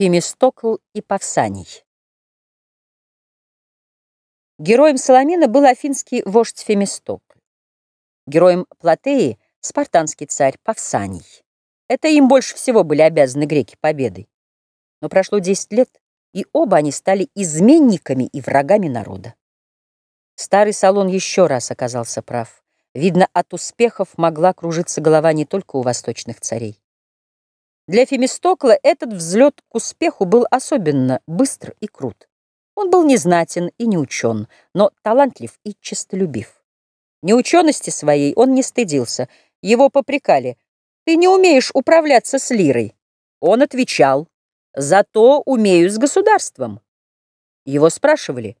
Фемистокл и Павсаний. Героем Соломина был афинский вождь Фемистокл. Героем Платеи — спартанский царь Павсаний. Это им больше всего были обязаны греки победой. Но прошло 10 лет, и оба они стали изменниками и врагами народа. Старый Салон еще раз оказался прав. Видно, от успехов могла кружиться голова не только у восточных царей. Для Фемистокла этот взлет к успеху был особенно быстр и крут. Он был незнатен и не учен, но талантлив и честолюбив. Неучености своей он не стыдился. Его попрекали. «Ты не умеешь управляться с лирой». Он отвечал. «Зато умею с государством». Его спрашивали.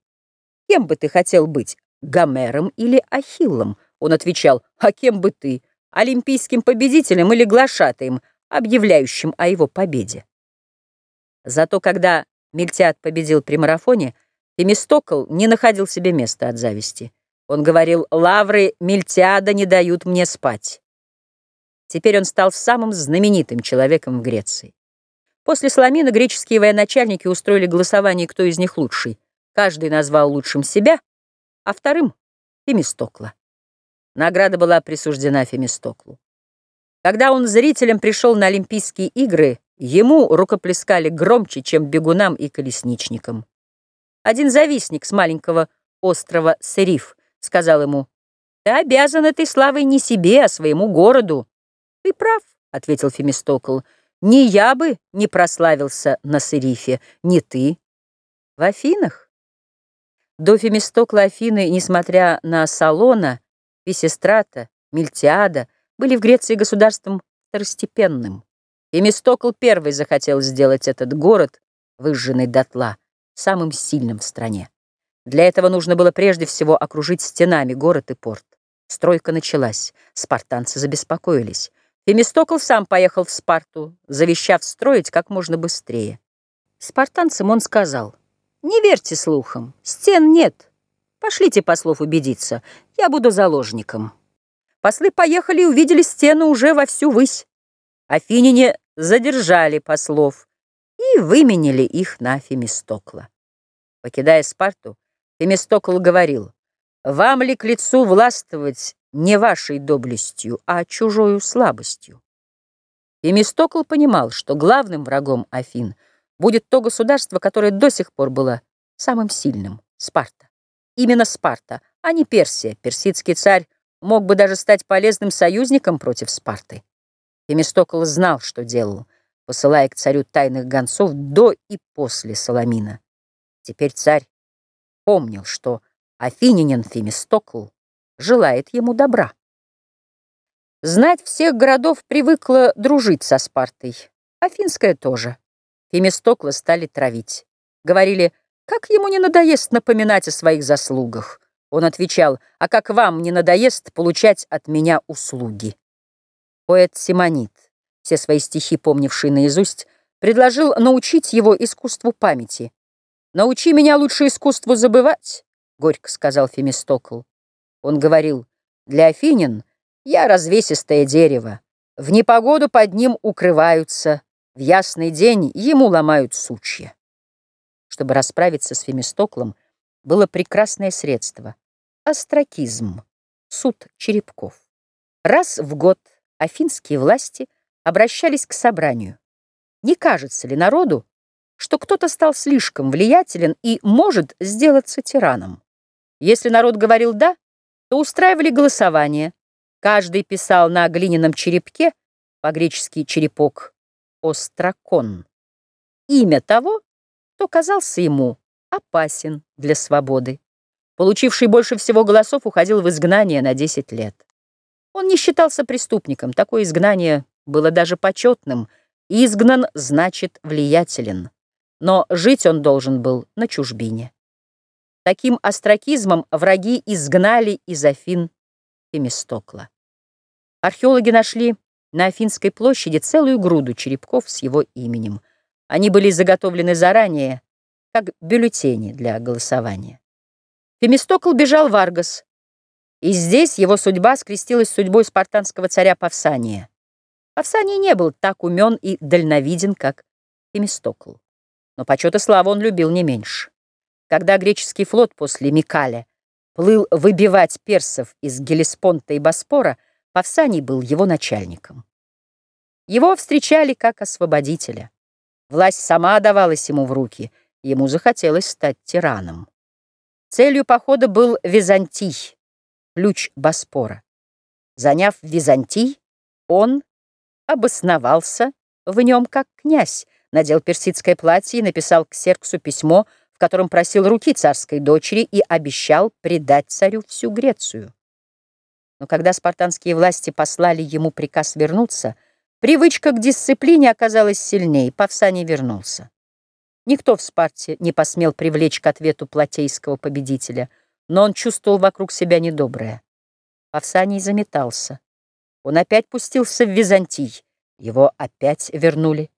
«Кем бы ты хотел быть, Гомером или Ахиллом?» Он отвечал. «А кем бы ты, олимпийским победителем или глашатаем?» Объявляющим о его победе. Зато когда Мельтиад победил при марафоне, Фемистокл не находил себе места от зависти. Он говорил, лавры Мельтиада не дают мне спать. Теперь он стал самым знаменитым человеком в Греции. После Соломина греческие военачальники устроили голосование, кто из них лучший. Каждый назвал лучшим себя, а вторым — Фемистокла. Награда была присуждена Фемистоклу. Когда он зрителям пришел на Олимпийские игры, ему рукоплескали громче, чем бегунам и колесничникам. Один завистник с маленького острова Сериф сказал ему, «Ты обязан этой славой не себе, а своему городу». «Ты прав», — ответил Фемистокл, «не я бы не прославился на Серифе, не ты». В Афинах? До Фемистокла Афины, несмотря на Салона, Писестрата, Мильтиада, были в Греции государством второстепенным. И Мистокл первый захотел сделать этот город, выжженный дотла, самым сильным в стране. Для этого нужно было прежде всего окружить стенами город и порт. Стройка началась, спартанцы забеспокоились. Фемистокл сам поехал в Спарту, завещав строить как можно быстрее. Спартанцам он сказал, «Не верьте слухам, стен нет. Пошлите послов убедиться, я буду заложником». Послы поехали и увидели стену уже во всю высь. Афиняне задержали послов и выменили их на Фемистокла. Покидая Спарту, Фемистокл говорил, «Вам ли к лицу властвовать не вашей доблестью, а чужою слабостью?» Фемистокл понимал, что главным врагом Афин будет то государство, которое до сих пор было самым сильным — Спарта. Именно Спарта, а не Персия, персидский царь, мог бы даже стать полезным союзником против Спарты. Фемистокл знал, что делал, посылая к царю тайных гонцов до и после Соломина. Теперь царь помнил, что афининин Фемистокл желает ему добра. Знать всех городов привыкла дружить со Спартой. Афинская тоже. Фемистокла стали травить. Говорили, как ему не надоест напоминать о своих заслугах. Он отвечал, а как вам не надоест получать от меня услуги? Поэт Симонит, все свои стихи помнивший наизусть, предложил научить его искусству памяти. «Научи меня лучше искусству забывать», — горько сказал Фемистокл. Он говорил, «Для Афинин я развесистое дерево, в непогоду под ним укрываются, в ясный день ему ломают сучья». Чтобы расправиться с Фемистоклом, было прекрасное средство — остракизм, суд черепков. Раз в год афинские власти обращались к собранию. Не кажется ли народу, что кто-то стал слишком влиятелен и может сделаться тираном? Если народ говорил «да», то устраивали голосование. Каждый писал на глиняном черепке, по-гречески черепок, остракон, имя того, кто казался ему опасен для свободы. Получивший больше всего голосов уходил в изгнание на 10 лет. Он не считался преступником, такое изгнание было даже почетным. Изгнан значит влиятелен. Но жить он должен был на чужбине. Таким остракизмом враги изгнали из Афин Фемистокла. Археологи нашли на Афинской площади целую груду черепков с его именем. Они были заготовлены заранее, как бюллетени для голосования. Фемистокл бежал в Аргос, и здесь его судьба скрестилась с судьбой спартанского царя Павсания. Павсаний не был так умен и дальновиден, как Фемистокл. Но почет и славу он любил не меньше. Когда греческий флот после Микаля плыл выбивать персов из Гелеспонта и Боспора, Павсаний был его начальником. Его встречали как освободителя. Власть сама давалась ему в руки, ему захотелось стать тираном. Целью похода был Византий, ключ Боспора. Заняв Византий, он обосновался в нем как князь, надел персидское платье и написал к Серксу письмо, в котором просил руки царской дочери и обещал предать царю всю Грецию. Но когда спартанские власти послали ему приказ вернуться, привычка к дисциплине оказалась сильнее, Павсаний вернулся. Никто в Спарте не посмел привлечь к ответу платейского победителя, но он чувствовал вокруг себя недоброе. Павсаний заметался. Он опять пустился в Византий, его опять вернули.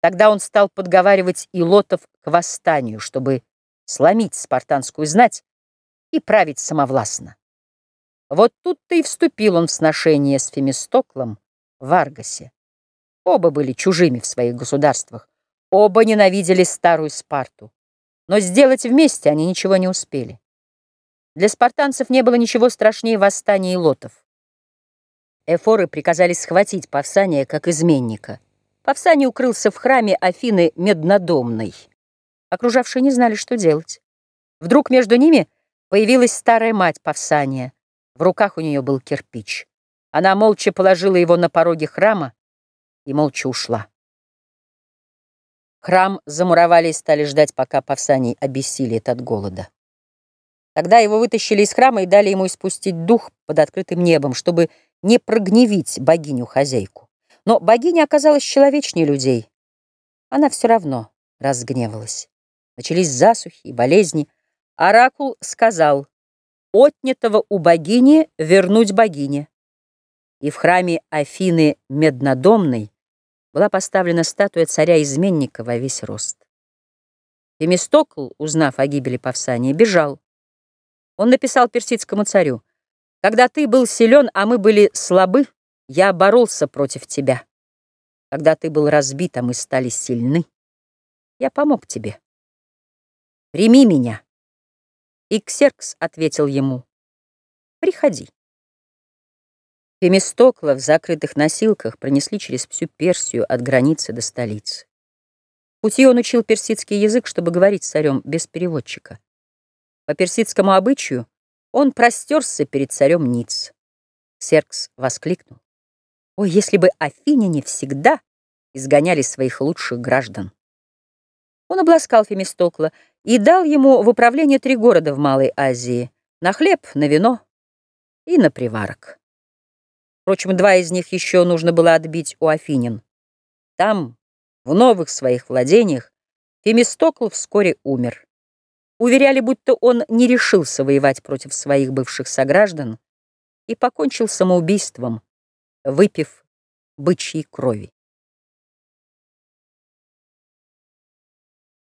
Тогда он стал подговаривать илотов к восстанию, чтобы сломить спартанскую знать и править самовластно. Вот тут-то и вступил он в сношение с Фемистоклом в Аргасе. Оба были чужими в своих государствах, оба ненавидели старую Спарту. Но сделать вместе они ничего не успели. Для спартанцев не было ничего страшнее восстания илотов. Эфоры приказали схватить Павсания как изменника. Павсаний укрылся в храме Афины Меднодомной. Окружавшие не знали, что делать. Вдруг между ними появилась старая мать Павсания — в руках у нее был кирпич. Она молча положила его на пороге храма и молча ушла. Храм замуровали и стали ждать, пока Павсаний обессилит от голода. Тогда его вытащили из храма и дали ему испустить дух под открытым небом, чтобы не прогневить богиню-хозяйку. Но богиня оказалась человечнее людей. Она все равно разгневалась. Начались засухи и болезни. Оракул сказал — отнятого у богини вернуть богине. И в храме Афины Меднодомной была поставлена статуя царя-изменника во весь рост. Фемистокл, узнав о гибели Павсания, бежал. Он написал персидскому царю, «Когда ты был силен, а мы были слабы, я боролся против тебя. Когда ты был разбит, а мы стали сильны, я помог тебе. Прими меня». И Ксеркс ответил ему, «Приходи». Фемистокла в закрытых носилках пронесли через всю Персию от границы до столицы. В пути он учил персидский язык, чтобы говорить с царем без переводчика. По персидскому обычаю он простерся перед царем Ниц. Серкс воскликнул. «Ой, если бы афиняне всегда изгоняли своих лучших граждан!» Он обласкал Фемистокла и дал ему в управление три города в Малой Азии — на хлеб, на вино и на приварок. Впрочем, два из них еще нужно было отбить у афинин. Там, в новых своих владениях, Фемистокл вскоре умер. Уверяли, будто он не решился воевать против своих бывших сограждан и покончил самоубийством, выпив бычьей крови.